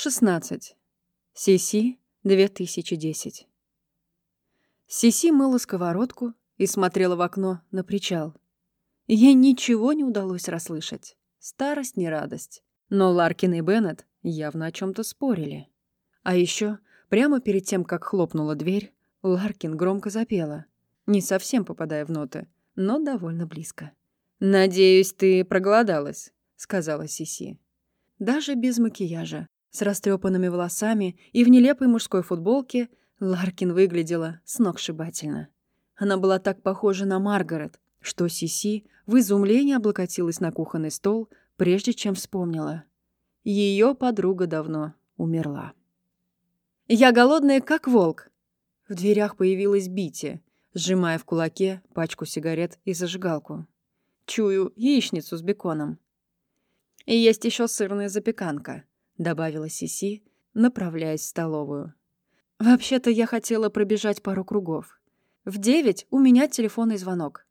16. Сиси, 2010. Сиси мыла сковородку и смотрела в окно на причал. Ей ничего не удалось расслышать. Старость не радость. Но Ларкин и Беннет явно о чем то спорили. А еще, прямо перед тем, как хлопнула дверь, Ларкин громко запела, не совсем попадая в ноты, но довольно близко. «Надеюсь, ты проголодалась», — сказала Сиси. Даже без макияжа, с растрепанными волосами и в нелепой мужской футболке, Ларкин выглядела сногсшибательно. Она была так похожа на Маргарет, что Сиси в изумлении облокотилась на кухонный стол, прежде чем вспомнила. Ее подруга давно умерла. «Я голодная, как волк!» В дверях появилась Бити, сжимая в кулаке пачку сигарет и зажигалку. Чую яичницу с беконом. И есть еще сырная запеканка, добавила Сиси, направляясь в столовую. Вообще-то я хотела пробежать пару кругов. В девять у меня телефонный звонок.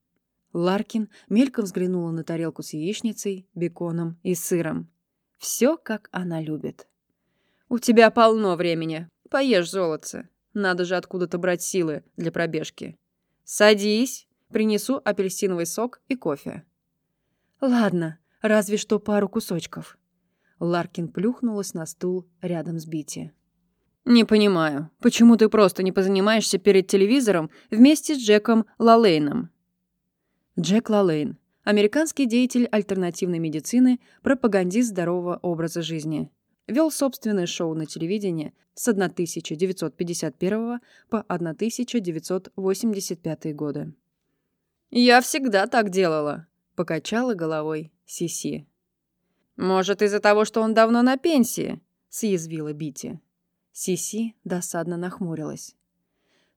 Ларкин мельком взглянула на тарелку с яичницей, беконом и сыром. Все, как она любит. «У тебя полно времени. Поешь, золотце. Надо же откуда-то брать силы для пробежки. Садись, принесу апельсиновый сок и кофе». «Ладно, разве что пару кусочков». Ларкин плюхнулась на стул рядом с Бити. «Не понимаю, почему ты просто не позанимаешься перед телевизором вместе с Джеком Лалейном?» Джек Лалейн – американский деятель альтернативной медицины, пропагандист здорового образа жизни. Вел собственное шоу на телевидении с 1951 по 1985 годы. «Я всегда так делала», — покачала головой Сиси. «Может, из-за того, что он давно на пенсии?» — съязвила Бити. Сиси досадно нахмурилась.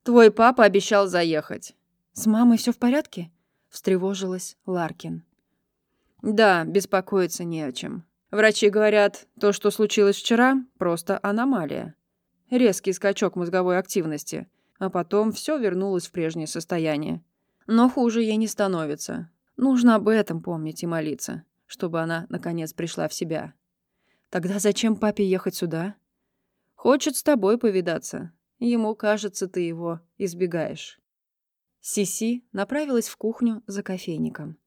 «Твой папа обещал заехать». «С мамой все в порядке?» — встревожилась Ларкин. «Да, беспокоиться не о чем. Врачи говорят, то, что случилось вчера, просто аномалия. Резкий скачок мозговой активности, а потом все вернулось в прежнее состояние. Но хуже ей не становится. Нужно об этом помнить и молиться, чтобы она, наконец, пришла в себя. Тогда зачем папе ехать сюда? Хочет с тобой повидаться. Ему кажется, ты его избегаешь. Сиси направилась в кухню за кофейником.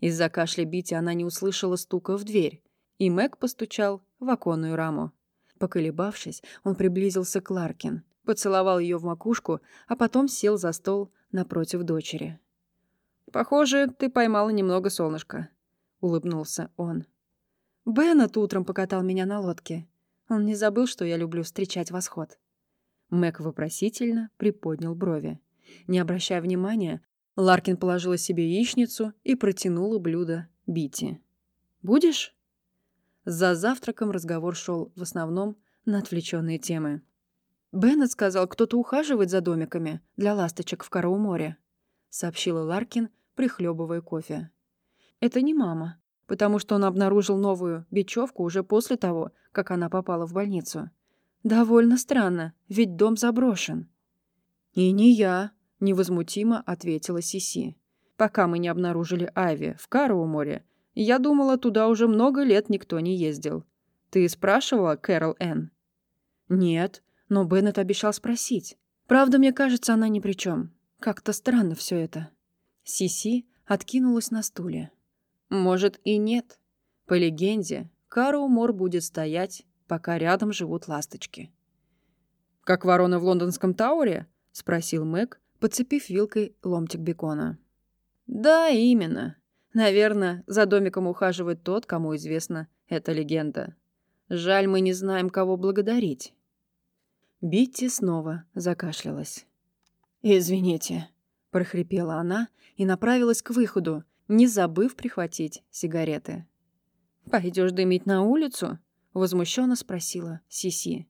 Из-за кашля Бити она не услышала стука в дверь, и Мэг постучал в оконную раму. Поколебавшись, он приблизился к Ларкин, поцеловал ее в макушку, а потом сел за стол напротив дочери. «Похоже, ты поймала немного солнышка», — улыбнулся он. «Беннет утром покатал меня на лодке. Он не забыл, что я люблю встречать восход». Мэг вопросительно приподнял брови. Не обращая внимания, Ларкин положила себе яичницу и протянула блюдо Бити. «Будешь?» За завтраком разговор шел в основном на отвлеченные темы. «Беннет сказал, кто-то ухаживает за домиками для ласточек в Карауморе», — сообщила Ларкин, прихлебывая кофе. «Это не мама, потому что он обнаружил новую бечевку уже после того, как она попала в больницу. Довольно странно, ведь дом заброшен». «И не я», — невозмутимо ответила Сиси. «Пока мы не обнаружили Айви в Карауморе, я думала, туда уже много лет никто не ездил. Ты спрашивала Кэрол Энн?» «Нет, но Беннет обещал спросить. Правда, мне кажется, она ни при чем. Как-то странно все это». Сиси откинулась на стуле. «Может и нет. По легенде, Кару будет стоять, пока рядом живут ласточки». «Как ворона в лондонском Тауре?» — спросил Мэг, подцепив вилкой ломтик бекона. «Да, именно. Наверное, за домиком ухаживает тот, кому известна эта легенда. Жаль, мы не знаем, кого благодарить». Битти снова закашлялась. «Извините», — прохрипела она и направилась к выходу, не забыв прихватить сигареты. Пойдешь дымить на улицу?» — возмущенно спросила Сиси.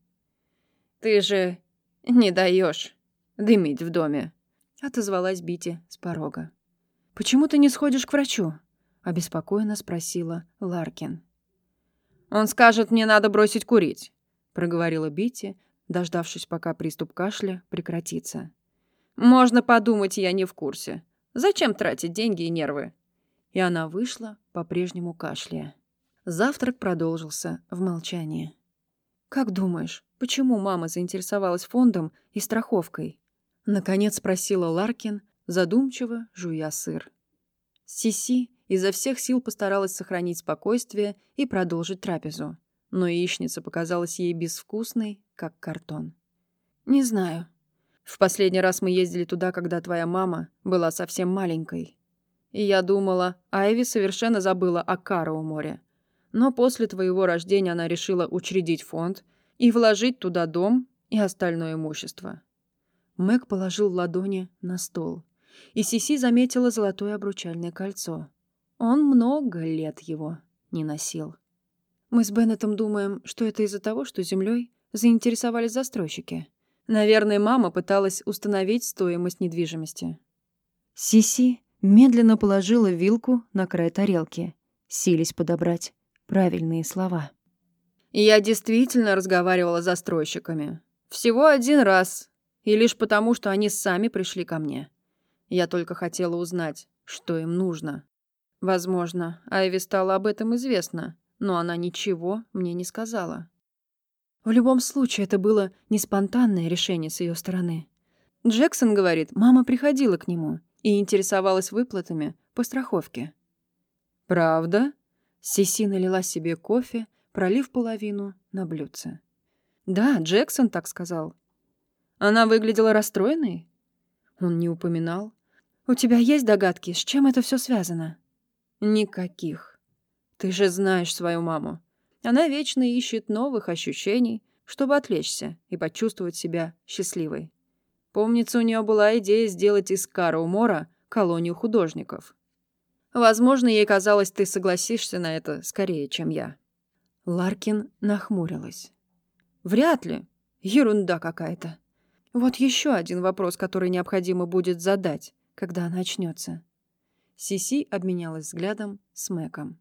«Ты же не даешь дымить в доме», — отозвалась Бити с порога. «Почему ты не сходишь к врачу?» — обеспокоенно спросила Ларкин. «Он скажет, мне надо бросить курить», — проговорила Бити, дождавшись, пока приступ кашля прекратится. Можно подумать, я не в курсе. Зачем тратить деньги и нервы? И она вышла, по-прежнему кашляя. Завтрак продолжился в молчании. «Как думаешь, почему мама заинтересовалась фондом и страховкой?» Наконец спросила Ларкин, задумчиво жуя сыр. Сиси изо всех сил постаралась сохранить спокойствие и продолжить трапезу, но яичница показалась ей безвкусной, как картон. «Не знаю. В последний раз мы ездили туда, когда твоя мама была совсем маленькой. И я думала, Айви совершенно забыла о Кароу море. Но после твоего рождения она решила учредить фонд и вложить туда дом и остальное имущество. Мэг положил ладони на стол, и Сиси заметила золотое обручальное кольцо. Он много лет его не носил. Мы с Беннетом думаем, что это из-за того, что землей заинтересовались застройщики. Наверное, мама пыталась установить стоимость недвижимости. Сиси медленно положила вилку на край тарелки, сились подобрать правильные слова. «Я действительно разговаривала с застройщиками. Всего один раз, и лишь потому, что они сами пришли ко мне. Я только хотела узнать, что им нужно. Возможно, Айви стало об этом известно, но она ничего мне не сказала. В любом случае, это было не спонтанное решение с ее стороны. Джексон говорит, мама приходила к нему и интересовалась выплатами по страховке. «Правда?» Сиси налила себе кофе, пролив половину на блюдце. «Да, Джексон так сказал. Она выглядела расстроенной? Он не упоминал. У тебя есть догадки, с чем это все связано? Никаких. Ты же знаешь свою маму. Она вечно ищет новых ощущений, чтобы отвлечься и почувствовать себя счастливой. Помнится, у нее была идея сделать из Кара Умора колонию художников. Возможно, ей казалось, ты согласишься на это скорее, чем я. Ларкин нахмурилась. Вряд ли. Ерунда какая-то. Вот еще один вопрос, который необходимо будет задать, когда она очнется. Сиси обменялась взглядом с Мэком.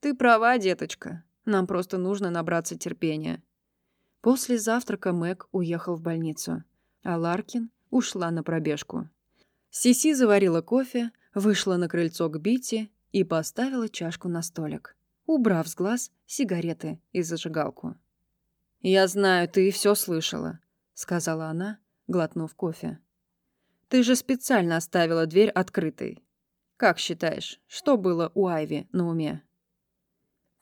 «Ты права, деточка. Нам просто нужно набраться терпения». После завтрака Мэг уехал в больницу, а Ларкин ушла на пробежку. Сиси заварила кофе, вышла на крыльцо к Бити и поставила чашку на столик, убрав с глаз сигареты и зажигалку. «Я знаю, ты все слышала сказала она, глотнув кофе. Ты же специально оставила дверь открытой. Как считаешь, что было у Айви на уме?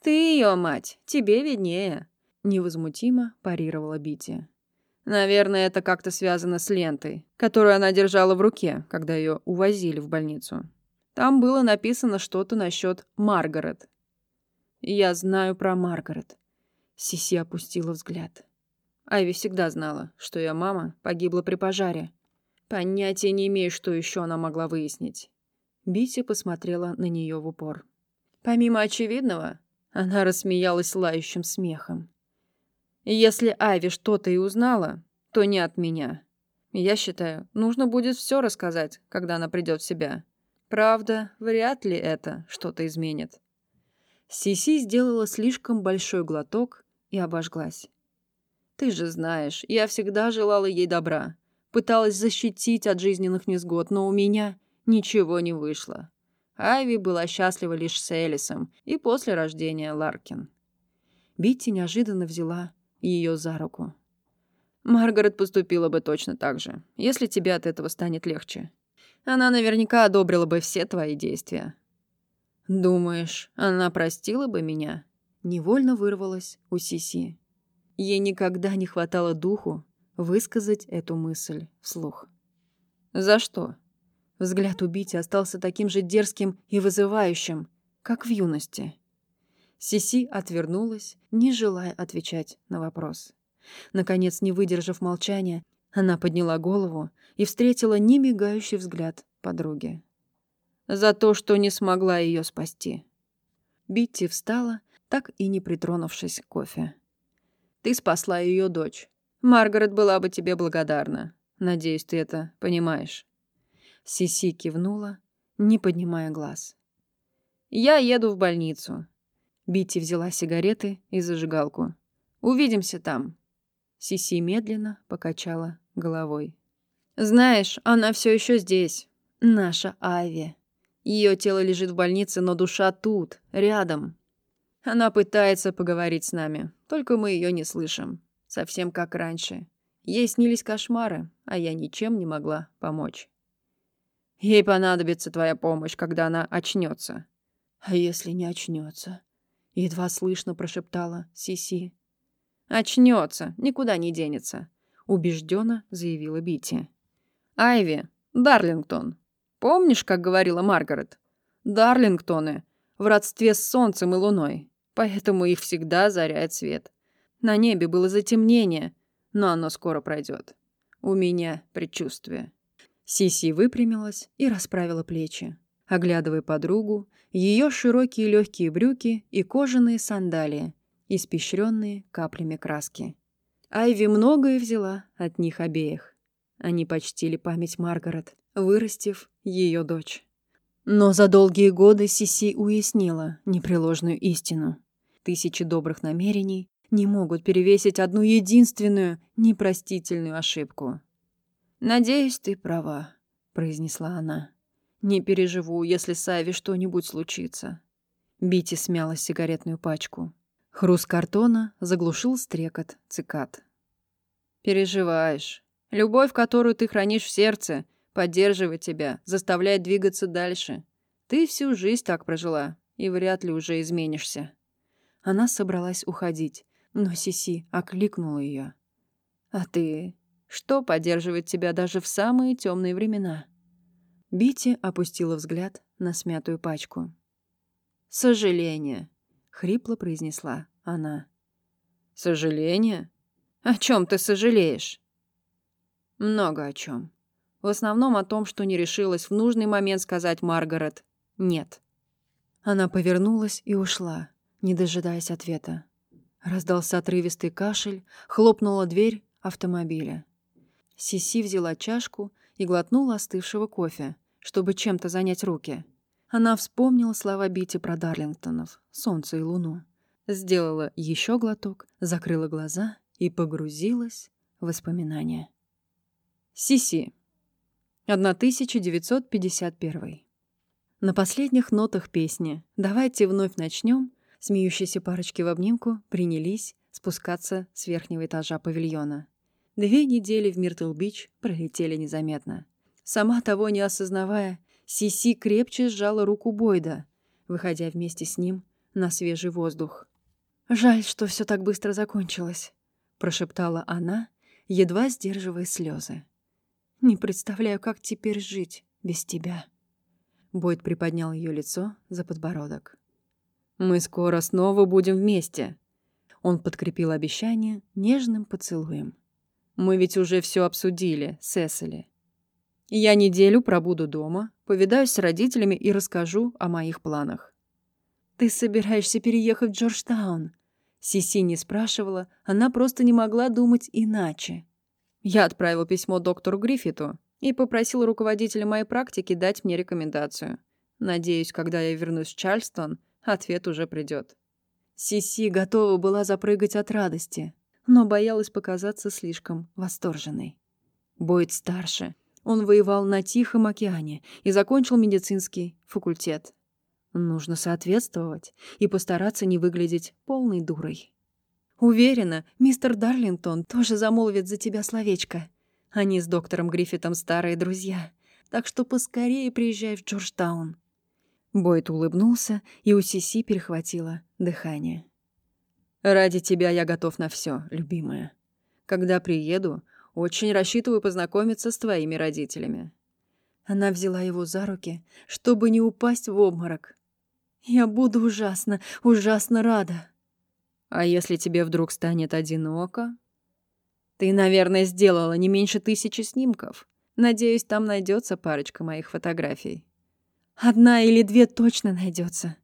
Ты ее мать, тебе виднее, невозмутимо парировала Бити. Наверное, это как-то связано с лентой, которую она держала в руке, когда ее увозили в больницу. Там было написано что-то насчет Маргарет. Я знаю про Маргарет. Сиси опустила взгляд. Айви всегда знала, что ее мама погибла при пожаре. Понятия не имею, что еще она могла выяснить. Бити посмотрела на нее в упор. Помимо очевидного, она рассмеялась лающим смехом. «Если Айви что-то и узнала, то не от меня. Я считаю, нужно будет все рассказать, когда она придет в себя. Правда, вряд ли это что-то изменит». Сиси сделала слишком большой глоток и обожглась. Ты же знаешь, я всегда желала ей добра. Пыталась защитить от жизненных несгод, но у меня ничего не вышло. Айви была счастлива лишь с Элисом и после рождения Ларкин. Битти неожиданно взяла ее за руку. Маргарет поступила бы точно так же, если тебе от этого станет легче. Она наверняка одобрила бы все твои действия. Думаешь, она простила бы меня? Невольно вырвалась у Сиси. Ей никогда не хватало духу высказать эту мысль вслух. «За что?» Взгляд убийцы остался таким же дерзким и вызывающим, как в юности. Сиси отвернулась, не желая отвечать на вопрос. Наконец, не выдержав молчания, она подняла голову и встретила немигающий взгляд подруги. За то, что не смогла ее спасти. Битти встала, так и не притронувшись к кофе. Ты спасла ее дочь. Маргарет была бы тебе благодарна. Надеюсь, ты это понимаешь». Сиси кивнула, не поднимая глаз. «Я еду в больницу». Битти взяла сигареты и зажигалку. «Увидимся там». Сиси медленно покачала головой. «Знаешь, она все еще здесь. Наша Ави. Ее тело лежит в больнице, но душа тут, рядом. Она пытается поговорить с нами, только мы ее не слышим. Совсем как раньше. Ей снились кошмары, а я ничем не могла помочь. Ей понадобится твоя помощь, когда она очнется. А если не очнется? Едва слышно прошептала Сиси. Очнется, никуда не денется, убежденно заявила Бити. Айви, Дарлингтон. Помнишь, как говорила Маргарет? Дарлингтоны в родстве с солнцем и луной, поэтому их всегда заряет свет. На небе было затемнение, но оно скоро пройдет. У меня предчувствие. Сиси выпрямилась и расправила плечи, оглядывая подругу, ее широкие легкие брюки и кожаные сандалии, испещренные каплями краски. Айви многое взяла от них обеих. Они почтили память Маргарет, вырастив ее дочь. Но за долгие годы Сиси уяснила непреложную истину. Тысячи добрых намерений не могут перевесить одну единственную непростительную ошибку. «Надеюсь, ты права», — произнесла она. «Не переживу, если с Айви что-нибудь случится». Бити смяла сигаретную пачку. Хруст картона заглушил стрекот цикад. «Переживаешь. Любовь, которую ты хранишь в сердце, поддерживает тебя, заставляет двигаться дальше. Ты всю жизнь так прожила, и вряд ли уже изменишься». Она собралась уходить, но Сиси окликнула ее. «А ты что поддерживает тебя даже в самые темные времена?» Бити опустила взгляд на смятую пачку. «Сожаление», — хрипло произнесла она. «Сожаление? О чем ты сожалеешь?» «Много о чем. В основном о том, что не решилась в нужный момент сказать Маргарет «нет». Она повернулась и ушла, не дожидаясь ответа. Раздался отрывистый кашель, хлопнула дверь автомобиля. Сиси взяла чашку и глотнула остывшего кофе, чтобы чем-то занять руки. Она вспомнила слова Бити про Дарлингтонов, солнце и луну. Сделала еще глоток, закрыла глаза и погрузилась в воспоминания. Сиси. 1951. На последних нотах песни «Давайте вновь начнем» смеющиеся парочки в обнимку принялись спускаться с верхнего этажа павильона. Две недели в Миртл-Бич пролетели незаметно. Сама того не осознавая, Сиси крепче сжала руку Бойда, выходя вместе с ним на свежий воздух. «Жаль, что все так быстро закончилось», — прошептала она, едва сдерживая слезы. «Не представляю, как теперь жить без тебя». Бойд приподнял ее лицо за подбородок. «Мы скоро снова будем вместе». Он подкрепил обещание нежным поцелуем. Мы ведь уже все обсудили, Сесили. Я неделю пробуду дома, повидаюсь с родителями и расскажу о моих планах. Ты собираешься переехать в Джорджтаун? Сиси не спрашивала, она просто не могла думать иначе. Я отправил письмо доктору Гриффиту и попросил руководителя моей практики дать мне рекомендацию. Надеюсь, когда я вернусь в Чарльстон, ответ уже придет. Сиси готова была запрыгать от радости но боялась показаться слишком восторженной. Бойд старше. Он воевал на Тихом океане и закончил медицинский факультет. Нужно соответствовать и постараться не выглядеть полной дурой. Уверена, мистер Дарлингтон тоже замолвит за тебя словечко. Они с доктором Гриффитом старые друзья, так что поскорее приезжай в Джорджтаун. Бойд улыбнулся, и у Сиси перехватило дыхание. Ради тебя я готов на все, любимая. Когда приеду, очень рассчитываю познакомиться с твоими родителями». Она взяла его за руки, чтобы не упасть в обморок. «Я буду ужасно, ужасно рада». «А если тебе вдруг станет одиноко?» «Ты, наверное, сделала не меньше тысячи снимков. Надеюсь, там найдется парочка моих фотографий». «Одна или две точно найдется.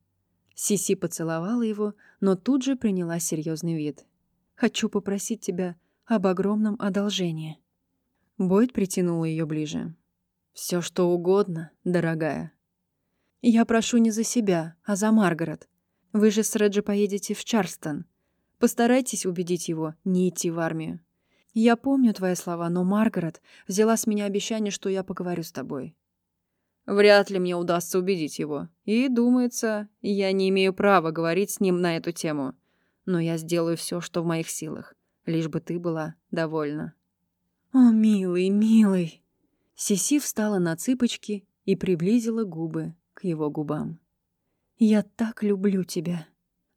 Сиси поцеловала его, но тут же приняла серьезный вид. «Хочу попросить тебя об огромном одолжении». Бойд притянул ее ближе. Все что угодно, дорогая». «Я прошу не за себя, а за Маргарет. Вы же с Реджи поедете в Чарльстон. Постарайтесь убедить его не идти в армию. Я помню твои слова, но Маргарет взяла с меня обещание, что я поговорю с тобой». Вряд ли мне удастся убедить его. И, думается, я не имею права говорить с ним на эту тему. Но я сделаю все, что в моих силах, лишь бы ты была довольна. О, милый, милый. Сиси встала на цыпочки и приблизила губы к его губам. «Я так люблю тебя!»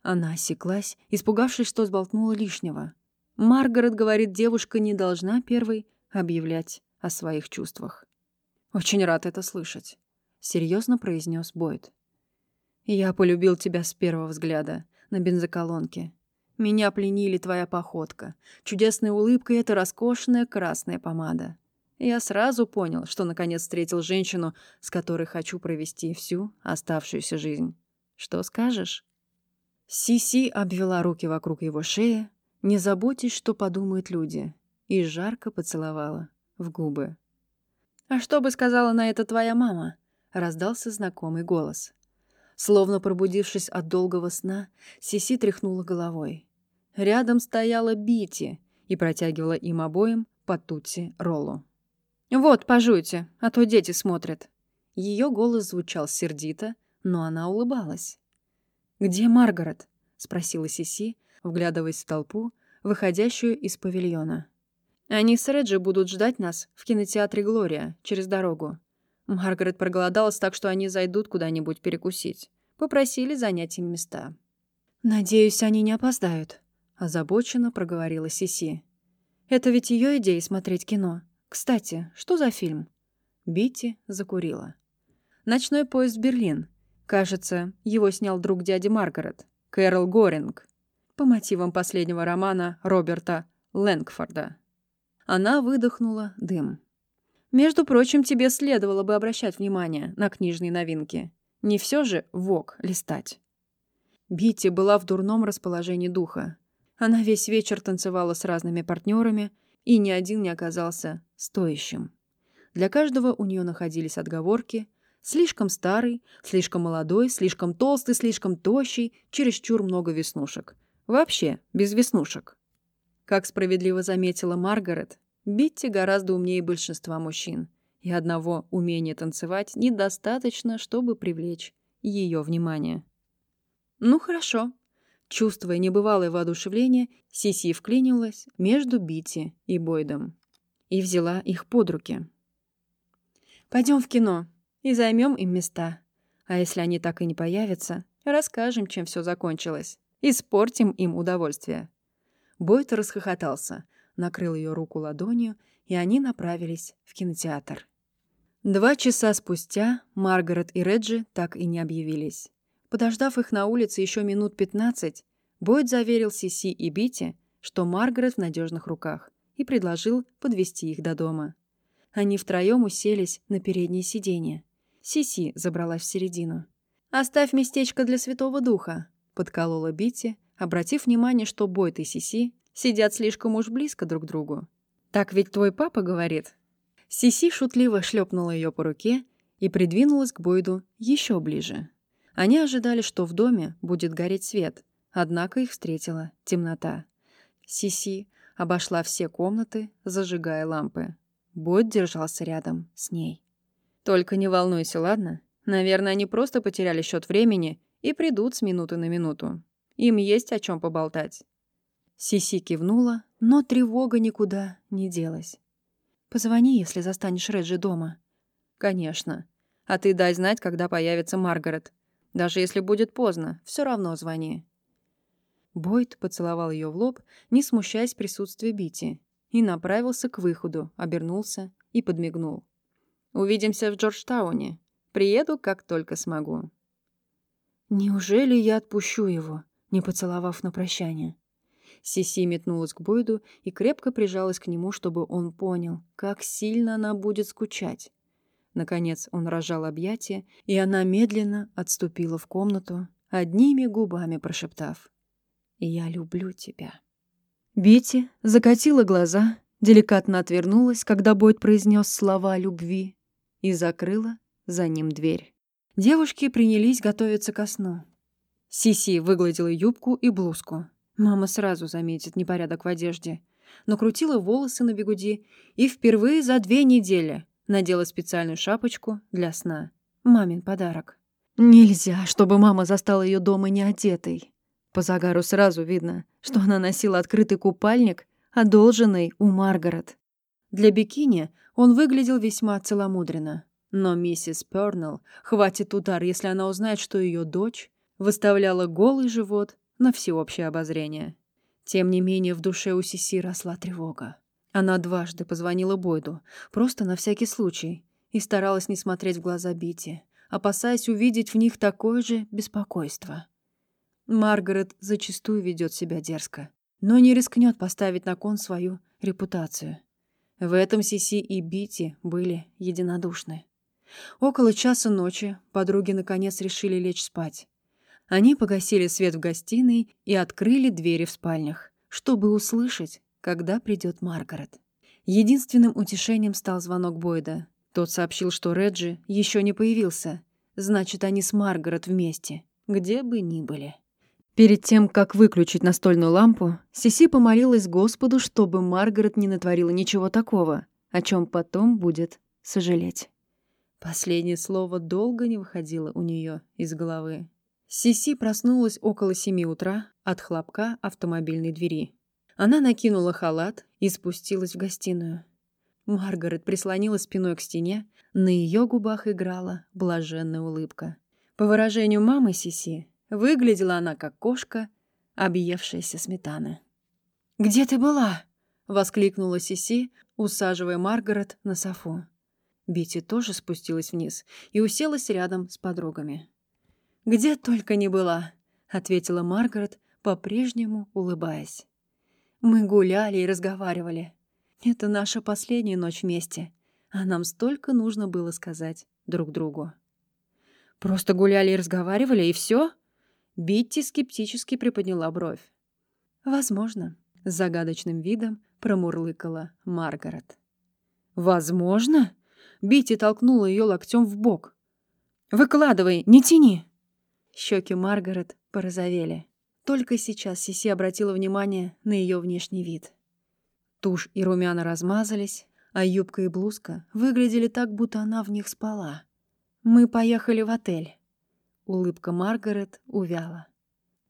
Она осеклась, испугавшись, что сболтнула лишнего. Маргарет говорит, девушка не должна первой объявлять о своих чувствах. «Очень рад это слышать», — серьезно произнес Бойд. «Я полюбил тебя с первого взгляда на бензоколонке. Меня пленили твоя походка, чудесная улыбка и эта роскошная красная помада. Я сразу понял, что наконец встретил женщину, с которой хочу провести всю оставшуюся жизнь. Что скажешь?» Сиси обвела руки вокруг его шеи, не заботясь, что подумают люди, и жарко поцеловала в губы. «А что бы сказала на это твоя мама?» — раздался знакомый голос. Словно пробудившись от долгого сна, Сиси тряхнула головой. Рядом стояла Бити и протягивала им обоим по тутси роллу. «Вот, пожуйте, а то дети смотрят». Ее голос звучал сердито, но она улыбалась. «Где Маргарет?» — спросила Сиси, вглядываясь в толпу, выходящую из павильона. Они с Реджи будут ждать нас в кинотеатре «Глория» через дорогу. Маргарет проголодалась так, что они зайдут куда-нибудь перекусить. Попросили занять им места. «Надеюсь, они не опоздают», — озабоченно проговорила Сиси. «Это ведь ее идея смотреть кино. Кстати, что за фильм?» Бити закурила. «Ночной поезд в Берлин. Кажется, его снял друг дяди Маргарет, Кэрол Горинг, по мотивам последнего романа Роберта Лэнгфорда». Она выдохнула дым. «Между прочим, тебе следовало бы обращать внимание на книжные новинки. Не все же ВОК листать». Битти была в дурном расположении духа. Она весь вечер танцевала с разными партнерами, и ни один не оказался стоящим. Для каждого у нее находились отговорки. Слишком старый, слишком молодой, слишком толстый, слишком тощий, чересчур много веснушек. Вообще, без веснушек. Как справедливо заметила Маргарет, Битти гораздо умнее большинства мужчин, и одного умения танцевать недостаточно, чтобы привлечь ее внимание. Ну хорошо. Чувствуя небывалое воодушевление, Сиси вклинилась между Битти и Бойдом и взяла их под руки. Пойдем в кино и займем им места. А если они так и не появятся, расскажем, чем все закончилось. Испортим им удовольствие. Бойт расхохотался, накрыл ее руку ладонью, и они направились в кинотеатр. Два часа спустя Маргарет и Реджи так и не объявились. Подождав их на улице еще минут пятнадцать, Бойд заверил Сиси и Бити, что Маргарет в надежных руках, и предложил подвести их до дома. Они втроем уселись на переднее сиденье. Сиси забралась в середину. «Оставь местечко для Святого Духа», — подколола Бити, обратив внимание, что Бойт и Сиси сидят слишком уж близко друг к другу. «Так ведь твой папа говорит». Сиси шутливо шлепнула ее по руке и придвинулась к Бойду еще ближе. Они ожидали, что в доме будет гореть свет, однако их встретила темнота. Сиси обошла все комнаты, зажигая лампы. Бойд держался рядом с ней. «Только не волнуйся, ладно? Наверное, они просто потеряли счет времени и придут с минуты на минуту. Им есть о чем поболтать». Сиси кивнула, но тревога никуда не делась. «Позвони, если застанешь Реджи дома». «Конечно. А ты дай знать, когда появится Маргарет. Даже если будет поздно, все равно звони». Бойд поцеловал ее в лоб, не смущаясь присутствия Бити, и направился к выходу, обернулся и подмигнул. «Увидимся в Джорджтауне. Приеду, как только смогу». «Неужели я отпущу его?» Не поцеловав на прощание. Сиси метнулась к Бойду и крепко прижалась к нему, чтобы он понял, как сильно она будет скучать. Наконец он разжал объятия, и она медленно отступила в комнату, одними губами прошептав «Я люблю тебя». Бити закатила глаза, деликатно отвернулась, когда Бойд произнес слова любви, и закрыла за ним дверь. Девушки принялись готовиться ко сну. Сиси выгладила юбку и блузку. Мама сразу заметит непорядок в одежде. Но крутила волосы на бегуди и впервые за две недели надела специальную шапочку для сна Мамин подарок. Нельзя, чтобы мама застала ее дома не одетой. По загару сразу видно, что она носила открытый купальник, одолженный у Маргарет. Для бикини он выглядел весьма целомудренно. Но миссис Пёрнелл хватит удар, если она узнает, что ее дочь выставляла голый живот на всеобщее обозрение. Тем не менее, в душе у Сиси росла тревога. Она дважды позвонила Бойду, просто на всякий случай, и старалась не смотреть в глаза Бити, опасаясь увидеть в них такое же беспокойство. Маргарет зачастую ведет себя дерзко, но не рискнет поставить на кон свою репутацию. В этом Сиси и Бити были единодушны. Около часа ночи подруги наконец решили лечь спать. Они погасили свет в гостиной и открыли двери в спальнях, чтобы услышать, когда придет Маргарет. Единственным утешением стал звонок Бойда. Тот сообщил, что Реджи еще не появился. Значит, они с Маргарет вместе, где бы ни были. Перед тем, как выключить настольную лампу, Сиси помолилась Господу, чтобы Маргарет не натворила ничего такого, о чем потом будет сожалеть. Последнее слово долго не выходило у нее из головы. Сиси проснулась около семи утра от хлопка автомобильной двери. Она накинула халат и спустилась в гостиную. Маргарет прислонилась спиной к стене, на ее губах играла блаженная улыбка. По выражению мамы Сиси, выглядела она как кошка, объевшаяся сметаны. «Где ты была?» — воскликнула Сиси, усаживая Маргарет на софу. Бити тоже спустилась вниз и уселась рядом с подругами. «Где только не была», — ответила Маргарет, по-прежнему улыбаясь. «Мы гуляли и разговаривали. Это наша последняя ночь вместе, а нам столько нужно было сказать друг другу». «Просто гуляли и разговаривали, и все? Битти скептически приподняла бровь. «Возможно», — с загадочным видом промурлыкала Маргарет. «Возможно?» Битти толкнула ее локтем в бок. «Выкладывай, не тяни!» Щеки Маргарет порозовели. Только сейчас Сиси обратила внимание на ее внешний вид. Тушь и румяна размазались, а юбка и блузка выглядели так, будто она в них спала. «Мы поехали в отель». Улыбка Маргарет увяла.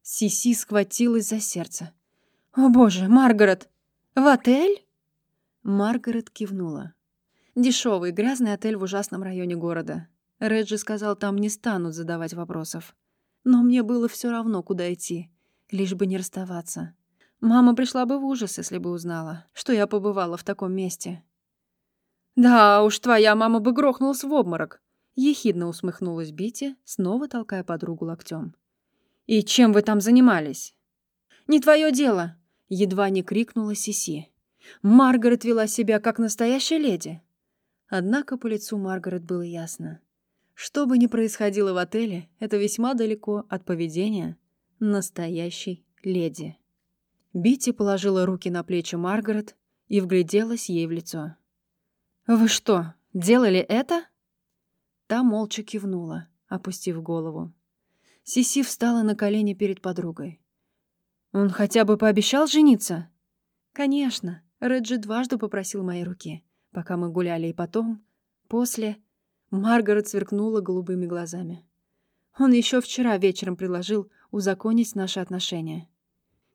Сиси схватилась за сердце. «О боже, Маргарет! В отель?» Маргарет кивнула. Дешевый, грязный отель в ужасном районе города. Реджи сказал, там не станут задавать вопросов. Но мне было все равно, куда идти, лишь бы не расставаться. Мама пришла бы в ужас, если бы узнала, что я побывала в таком месте. «Да уж, твоя мама бы грохнулась в обморок», — ехидно усмехнулась Бити, снова толкая подругу локтем. «И чем вы там занимались?» «Не твое дело!» — едва не крикнула Сиси. Маргарет вела себя как настоящая леди. Однако по лицу Маргарет было ясно. Что бы ни происходило в отеле, это весьма далеко от поведения настоящей леди. Бити положила руки на плечи Маргарет и вгляделась ей в лицо. «Вы что, делали это?» Та молча кивнула, опустив голову. Сиси встала на колени перед подругой. «Он хотя бы пообещал жениться?» «Конечно. Реджи дважды попросил моей руки, пока мы гуляли, и потом, после...» Маргарет сверкнула голубыми глазами. Он еще вчера вечером предложил узаконить наши отношения.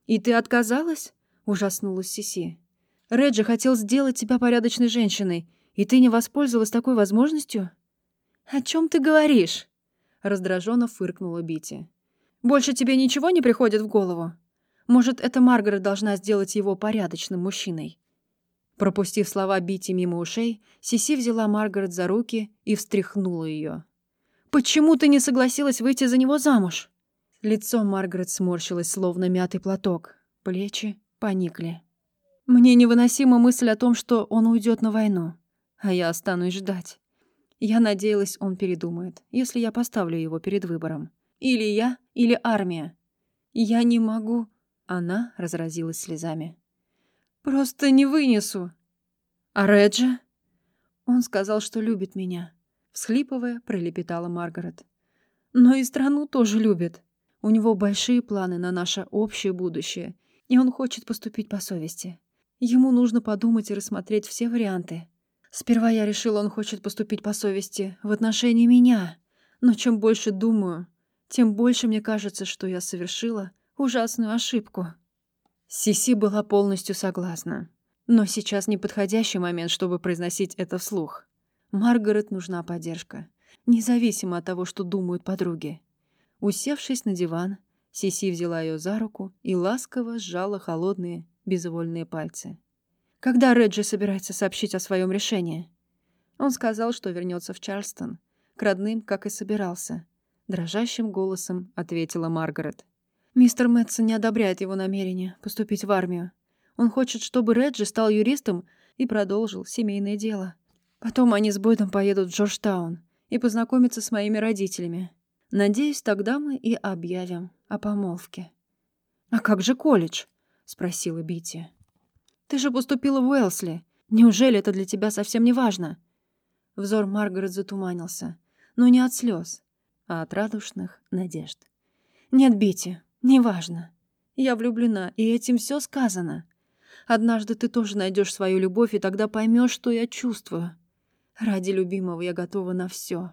«И ты отказалась?» — ужаснулась Сиси. «Реджи хотел сделать тебя порядочной женщиной, и ты не воспользовалась такой возможностью?» «О чем ты говоришь?» — раздраженно фыркнула Бити. «Больше тебе ничего не приходит в голову? Может, это Маргарет должна сделать его порядочным мужчиной?» Пропустив слова Бити мимо ушей, Сиси взяла Маргарет за руки и встряхнула ее. «Почему ты не согласилась выйти за него замуж?» Лицо Маргарет сморщилось, словно мятый платок. Плечи поникли. «Мне невыносима мысль о том, что он уйдет на войну, а я останусь ждать. Я надеялась, он передумает, если я поставлю его перед выбором. Или я, или армия. Я не могу...» Она разразилась слезами. Просто не вынесу. А Реджи? Он сказал, что любит меня. Всхлипывая, пролепетала Маргарет. Но и страну тоже любит. У него большие планы на наше общее будущее, и он хочет поступить по совести. Ему нужно подумать и рассмотреть все варианты. Сперва я решила, он хочет поступить по совести в отношении меня, Но чем больше думаю, тем больше мне кажется, что я совершила ужасную ошибку. Сиси была полностью согласна. Но сейчас неподходящий момент, чтобы произносить это вслух. Маргарет нужна поддержка, независимо от того, что думают подруги. Усевшись на диван, Сиси взяла ее за руку и ласково сжала холодные, безвольные пальцы. «Когда Реджи собирается сообщить о своем решении?» Он сказал, что вернется в Чарльстон, к родным, как и собирался. Дрожащим голосом ответила Маргарет. «Мистер Мэтсон не одобряет его намерение поступить в армию. Он хочет, чтобы Реджи стал юристом и продолжил семейное дело. Потом они с Бойдом поедут в Джорджтаун и познакомятся с моими родителями. Надеюсь, тогда мы и объявим о помолвке. «А как же колледж?» — спросила Бити. «Ты же поступила в Уэлсли. Неужели это для тебя совсем не важно?» Взор Маргарет затуманился, но не от слез, а от радушных надежд. «Нет, Бити, не важно. Я влюблена, и этим все сказано. Однажды ты тоже найдешь свою любовь, и тогда поймешь, что я чувствую. Ради любимого я готова на все.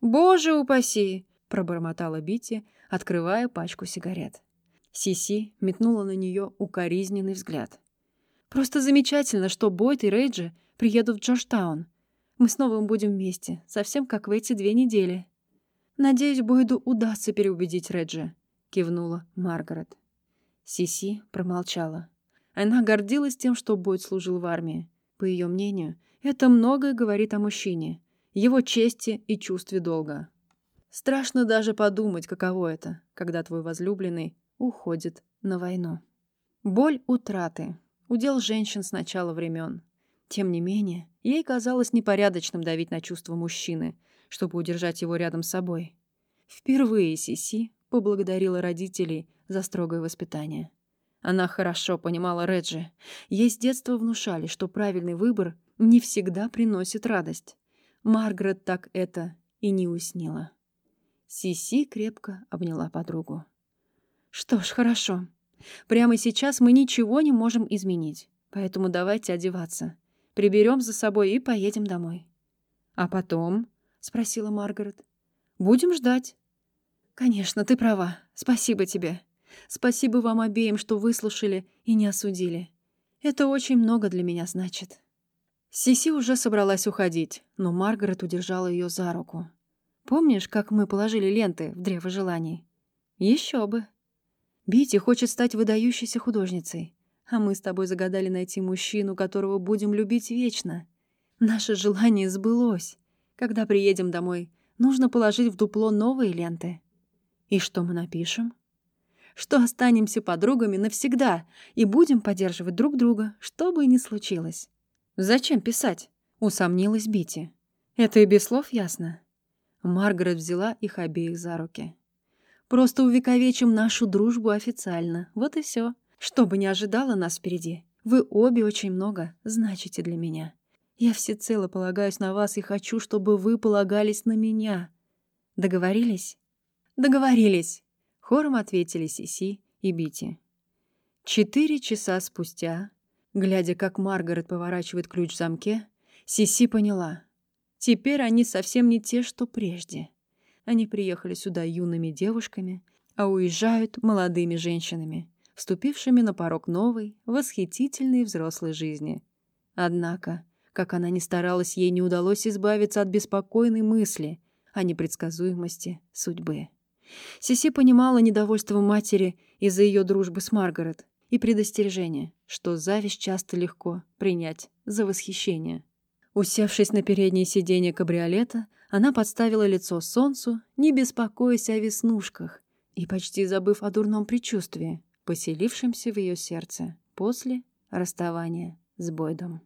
«Боже упаси!» — пробормотала Бити, открывая пачку сигарет. Сиси метнула на нее укоризненный взгляд. «Просто замечательно, что Бойт и Рейджи приедут в Джорджтаун. Мы снова будем вместе, совсем как в эти две недели». «Надеюсь, Бойду удастся переубедить Реджи», — кивнула Маргарет. Сиси промолчала. Она гордилась тем, что Бойд служил в армии. По ее мнению, это многое говорит о мужчине, его чести и чувстве долга. Страшно даже подумать, каково это, когда твой возлюбленный уходит на войну. Боль утраты. Удел женщин с начала времен. Тем не менее, ей казалось непорядочным давить на чувства мужчины, чтобы удержать его рядом с собой. Впервые Сиси поблагодарила родителей за строгое воспитание. Она хорошо понимала Реджи. Ей с детства внушали, что правильный выбор не всегда приносит радость. Маргарет так это и не уснила. Сиси крепко обняла подругу. «Что ж, хорошо. Прямо сейчас мы ничего не можем изменить, поэтому давайте одеваться. Приберем за собой и поедем домой». «А потом?» — спросила Маргарет. «Будем ждать». «Конечно, ты права. Спасибо тебе. Спасибо вам обеим, что выслушали и не осудили. Это очень много для меня значит». Сиси уже собралась уходить, но Маргарет удержала ее за руку. «Помнишь, как мы положили ленты в древо желаний?» Еще бы. Бити хочет стать выдающейся художницей, а мы с тобой загадали найти мужчину, которого будем любить вечно. Наше желание сбылось. Когда приедем домой, нужно положить в дупло новые ленты. И что мы напишем? Что останемся подругами навсегда и будем поддерживать друг друга, что бы ни случилось. «Зачем писать?» — усомнилась Бити. «Это и без слов ясно». Маргарет взяла их обеих за руки. «Просто увековечим нашу дружбу официально. Вот и все. Что бы ни ожидало нас впереди, вы обе очень много значите для меня. Я всецело полагаюсь на вас и хочу, чтобы вы полагались на меня. Договорились?» «Договорились!» — хором ответили Сиси и Бити. Четыре часа спустя Глядя, как Маргарет поворачивает ключ в замке, Сиси поняла. Теперь они совсем не те, что прежде. Они приехали сюда юными девушками, а уезжают молодыми женщинами, вступившими на порог новой, восхитительной взрослой жизни. Однако, как она ни старалась, ей не удалось избавиться от беспокойной мысли о непредсказуемости судьбы. Сиси понимала недовольство матери из-за ее дружбы с Маргарет, и предостережение, что зависть часто легко принять за восхищение. Усевшись на переднее сиденье кабриолета, она подставила лицо солнцу, не беспокоясь о веснушках и почти забыв о дурном предчувствии, поселившемся в ее сердце после расставания с Бойдом.